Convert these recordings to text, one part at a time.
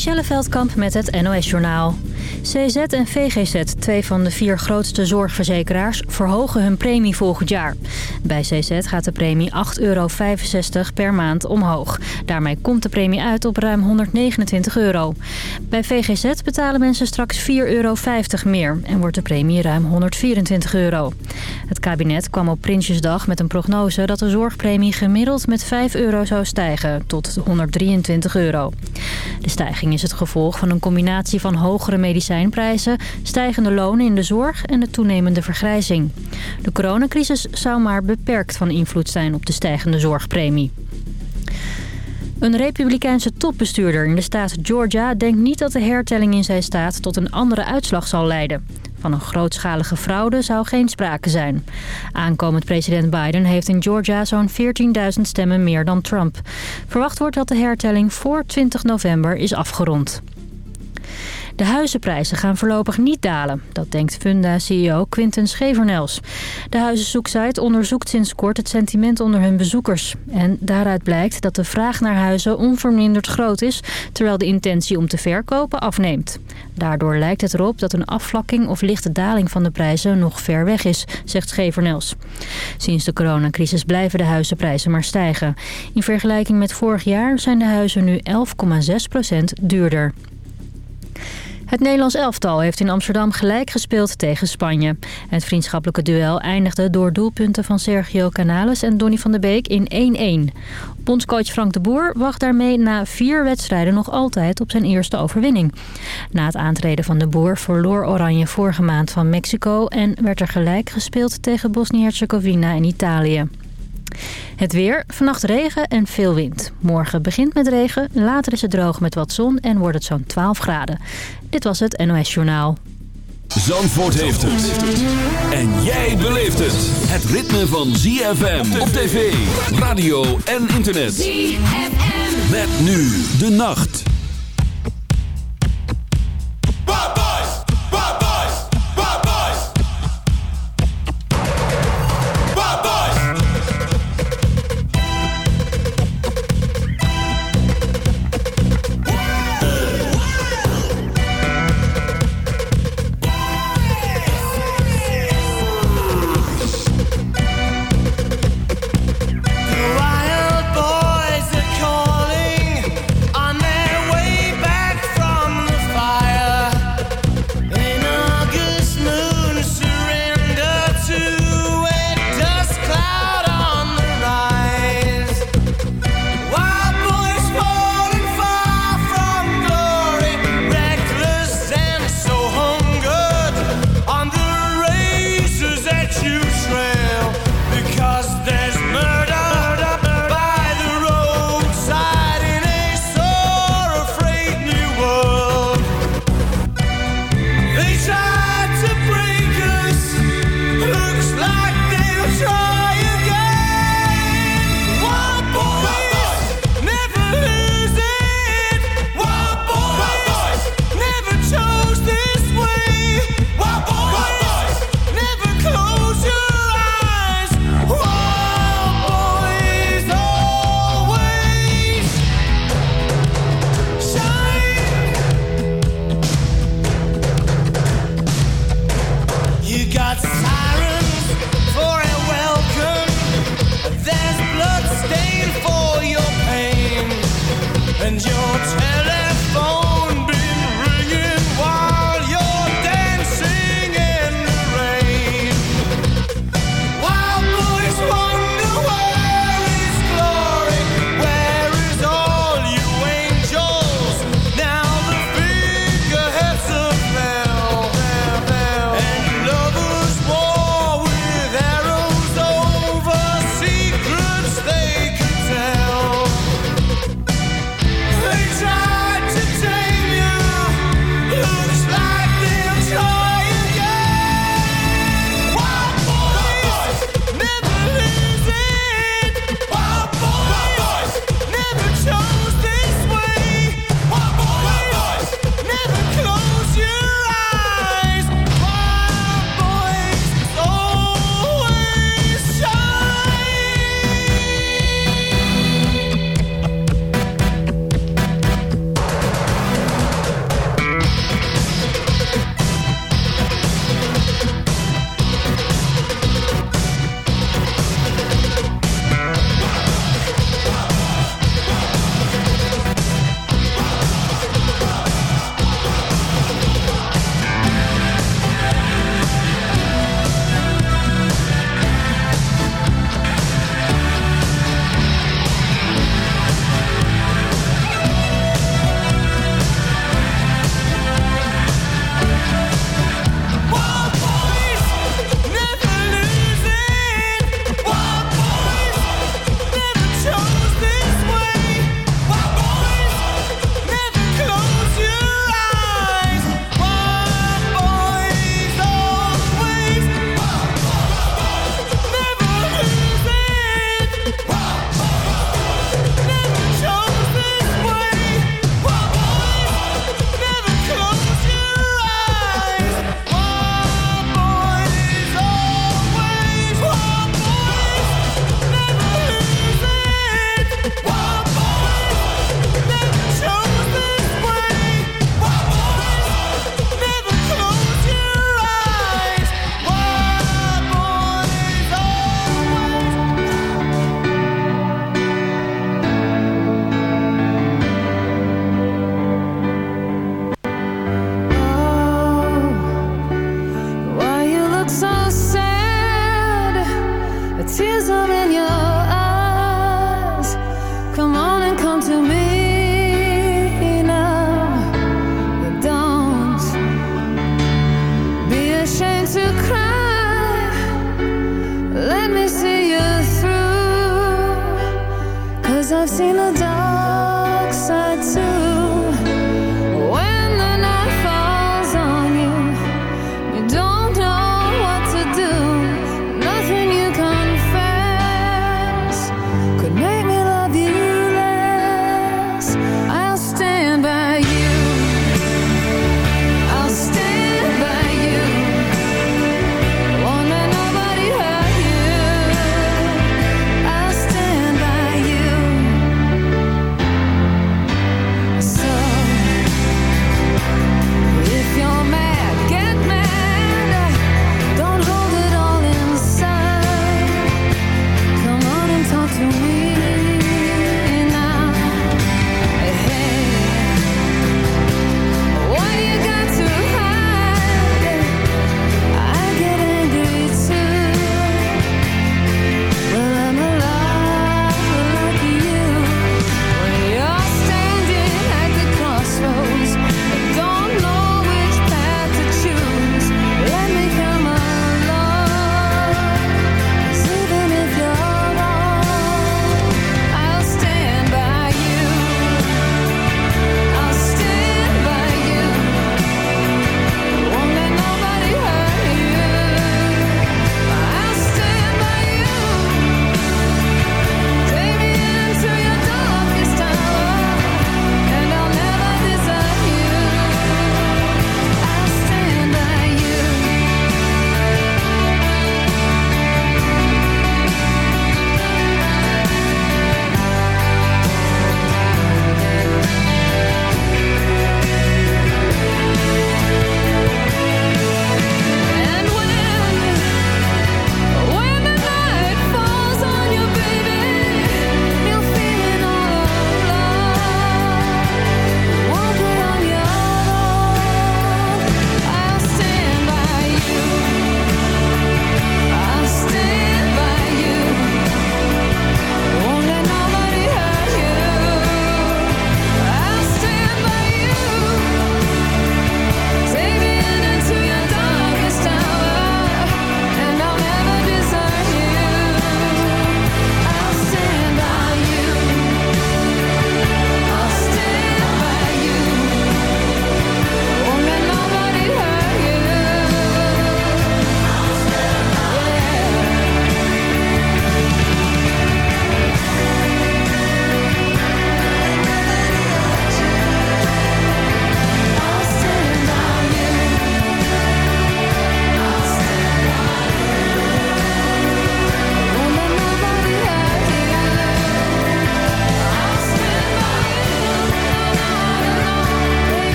Michelle Veldkamp met het NOS-journaal. CZ en VGZ, twee van de vier grootste zorgverzekeraars, verhogen hun premie volgend jaar. Bij CZ gaat de premie 8,65 euro per maand omhoog. Daarmee komt de premie uit op ruim 129 euro. Bij VGZ betalen mensen straks 4,50 euro meer en wordt de premie ruim 124 euro. Het kabinet kwam op Prinsjesdag met een prognose dat de zorgpremie gemiddeld met 5 euro zou stijgen tot 123 euro. De stijging is het gevolg van een combinatie van hogere medicijnprijzen, stijgende lonen in de zorg en de toenemende vergrijzing. De coronacrisis zou maar beperkt van invloed zijn op de stijgende zorgpremie. Een republikeinse topbestuurder in de staat Georgia denkt niet dat de hertelling in zijn staat tot een andere uitslag zal leiden. Van een grootschalige fraude zou geen sprake zijn. Aankomend president Biden heeft in Georgia zo'n 14.000 stemmen meer dan Trump. Verwacht wordt dat de hertelling voor 20 november is afgerond. De huizenprijzen gaan voorlopig niet dalen. Dat denkt Funda-CEO Quinten Schevernels. De huizenzoeksite onderzoekt sinds kort het sentiment onder hun bezoekers. En daaruit blijkt dat de vraag naar huizen onverminderd groot is... terwijl de intentie om te verkopen afneemt. Daardoor lijkt het erop dat een afvlakking of lichte daling van de prijzen nog ver weg is, zegt Schevernels. Sinds de coronacrisis blijven de huizenprijzen maar stijgen. In vergelijking met vorig jaar zijn de huizen nu 11,6% duurder. Het Nederlands elftal heeft in Amsterdam gelijk gespeeld tegen Spanje. Het vriendschappelijke duel eindigde door doelpunten van Sergio Canales en Donny van der Beek in 1-1. Bondscoach Frank de Boer wacht daarmee na vier wedstrijden nog altijd op zijn eerste overwinning. Na het aantreden van de Boer verloor Oranje vorige maand van Mexico... en werd er gelijk gespeeld tegen Bosnië-Herzegovina en Italië. Het weer, vannacht regen en veel wind. Morgen begint met regen, later is het droog met wat zon en wordt het zo'n 12 graden. Dit was het NOS Journaal. Zandvoort heeft het. En jij beleeft het. Het ritme van ZFM op tv, radio en internet. ZFM. Met nu de nacht.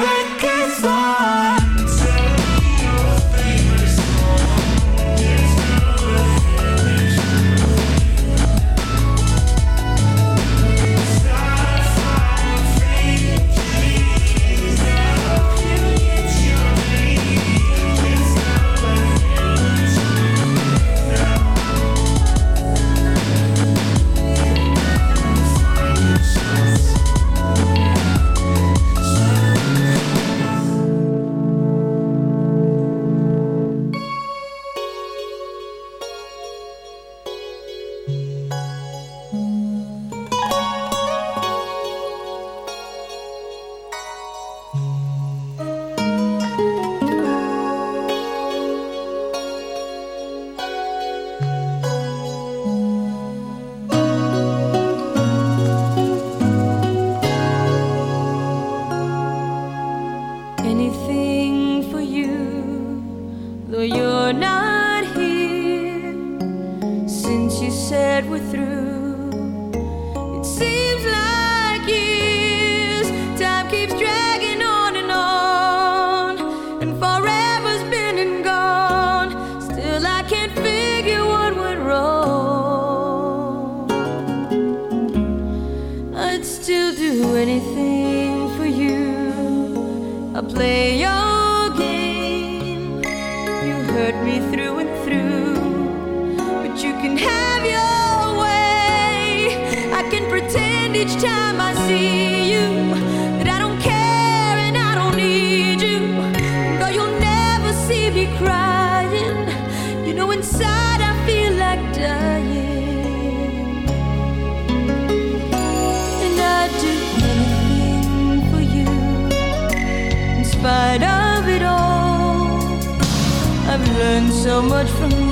records on. So much from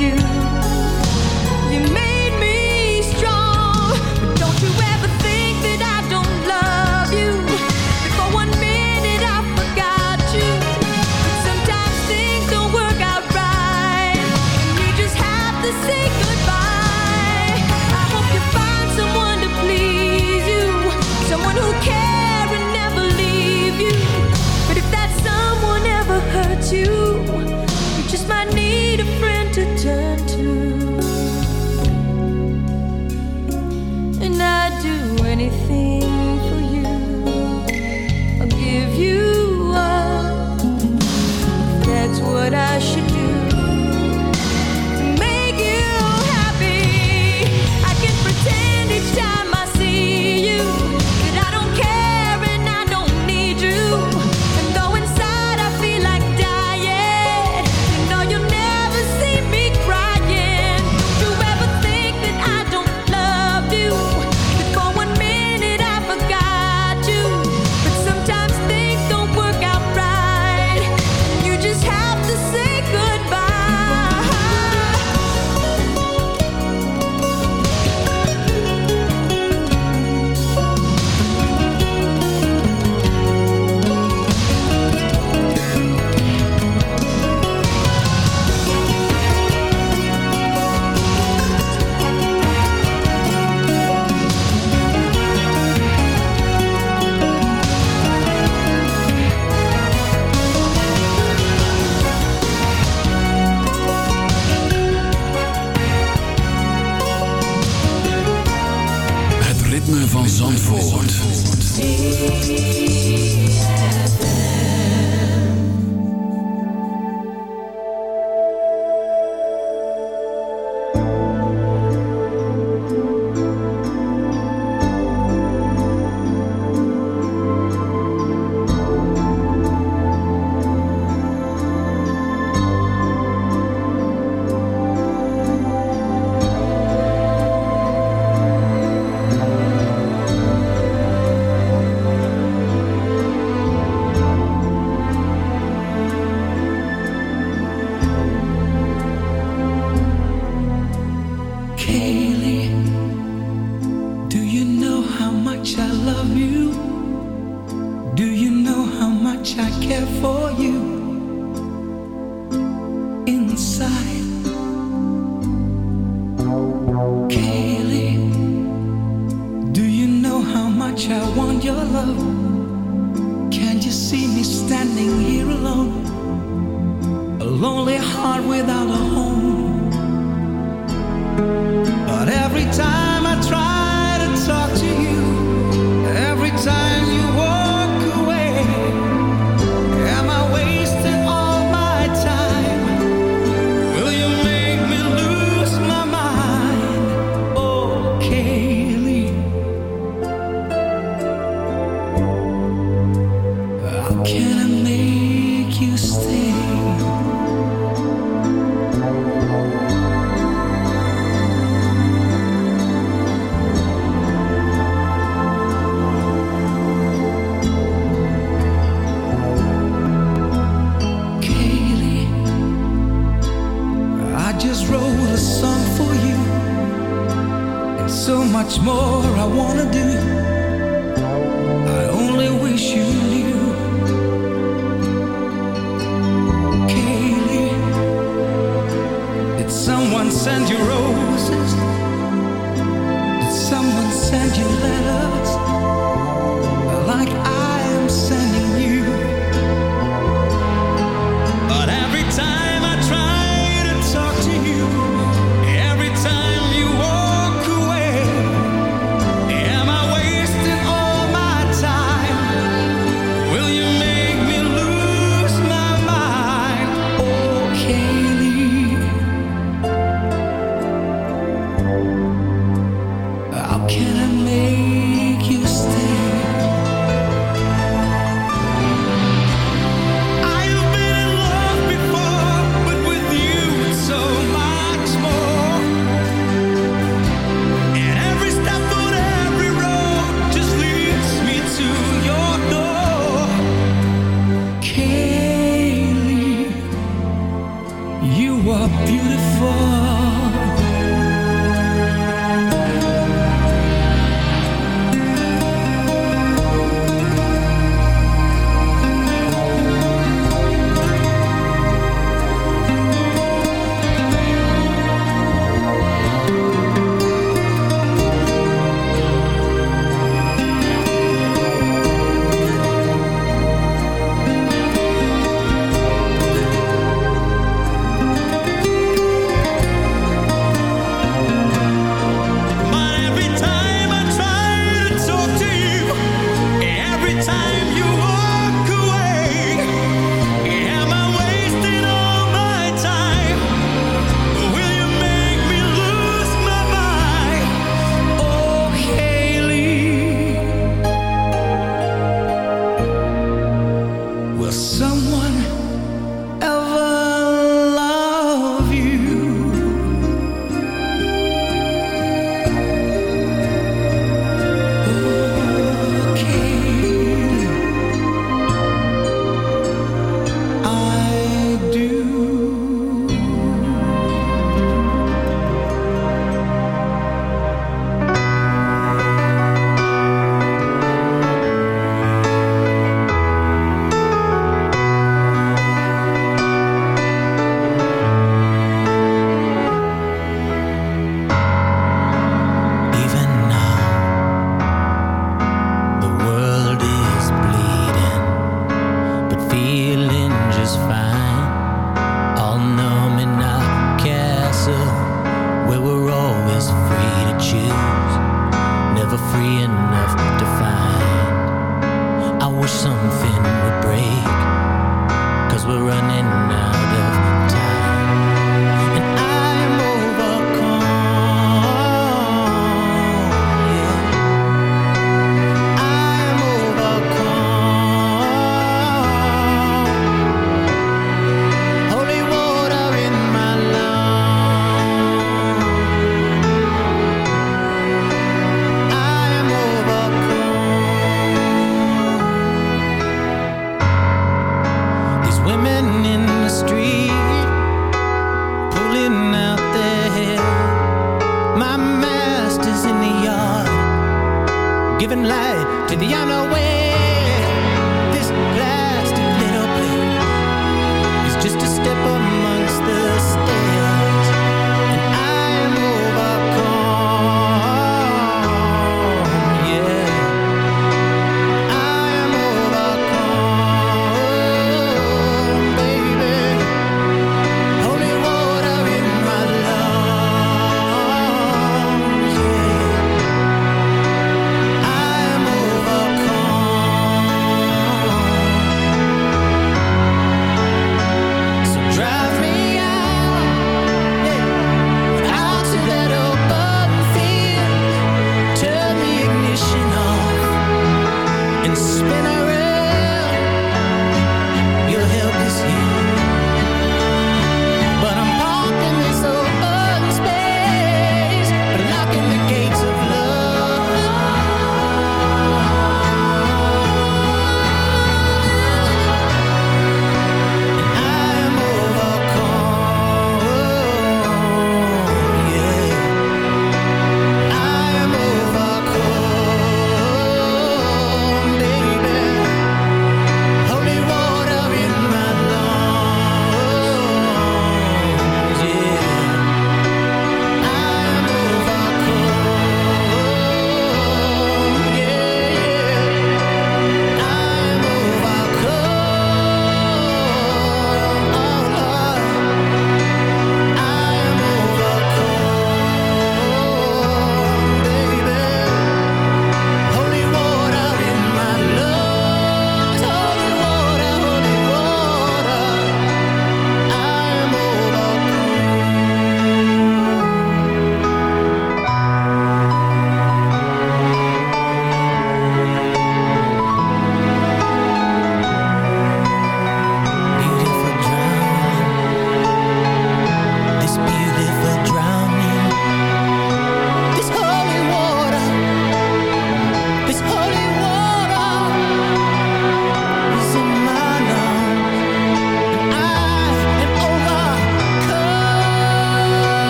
I wanna do.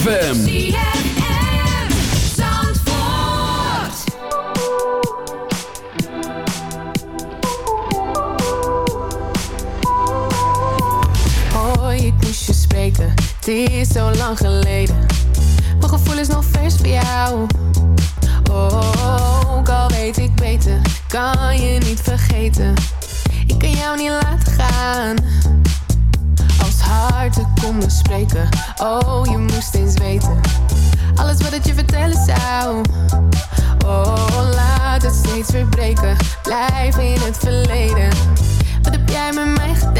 ZFM. Het is zo lang geleden. Mijn gevoel is nog vers voor jou. Oh, ook al weet ik beter, kan je niet vergeten. Ik kan jou niet laten gaan. Konden spreken. Oh, je moest eens weten. Alles wat ik je vertellen zou. Oh, laat het steeds weer breken. Blijf in het verleden. Wat heb jij met mij gedaan?